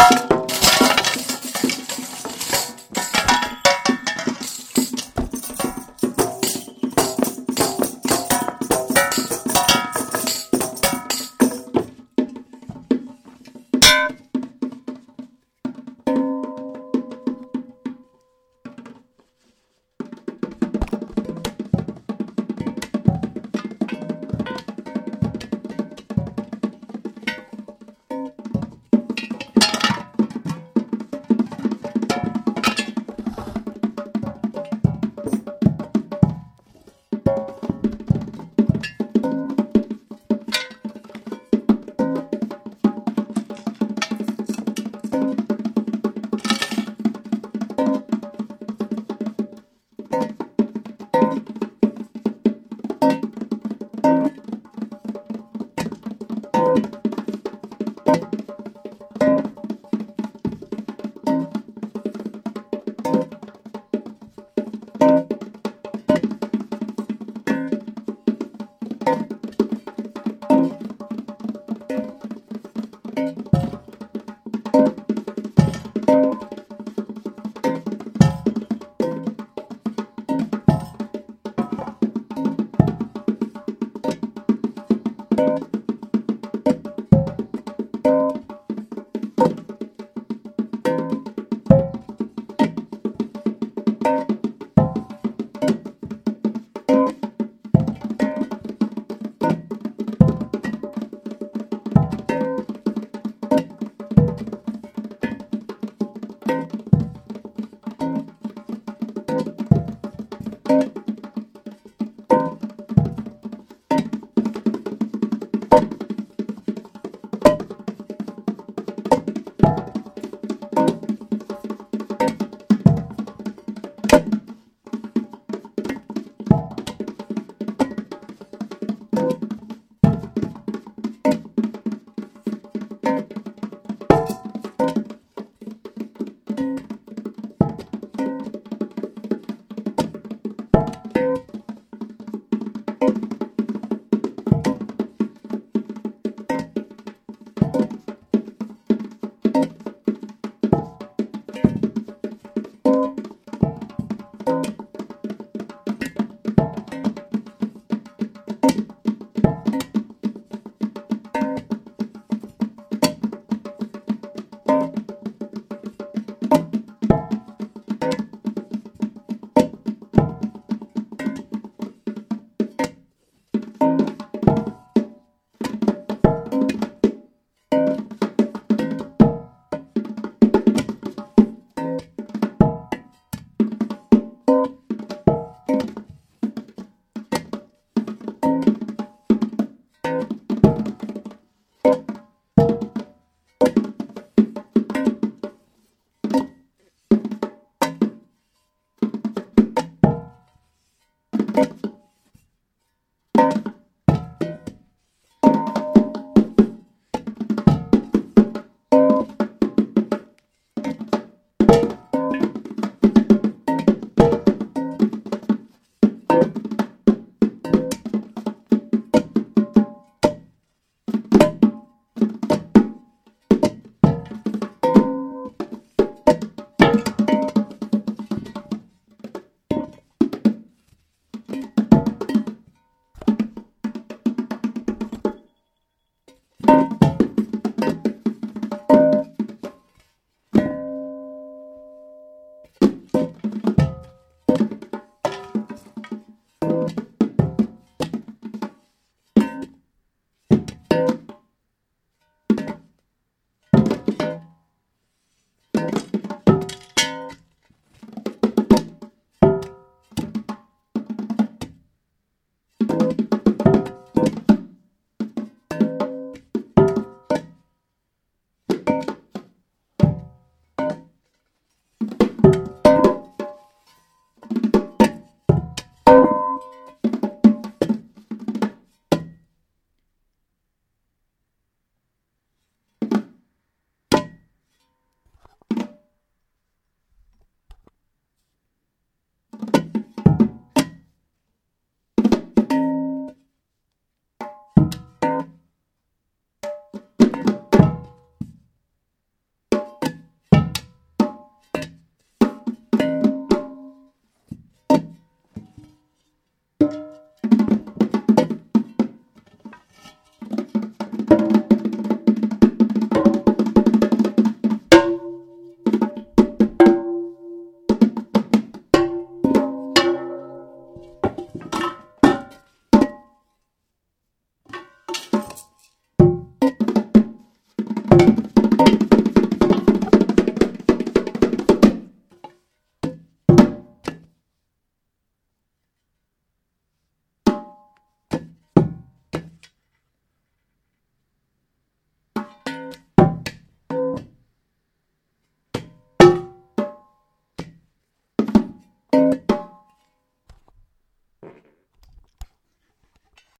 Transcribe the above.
you. You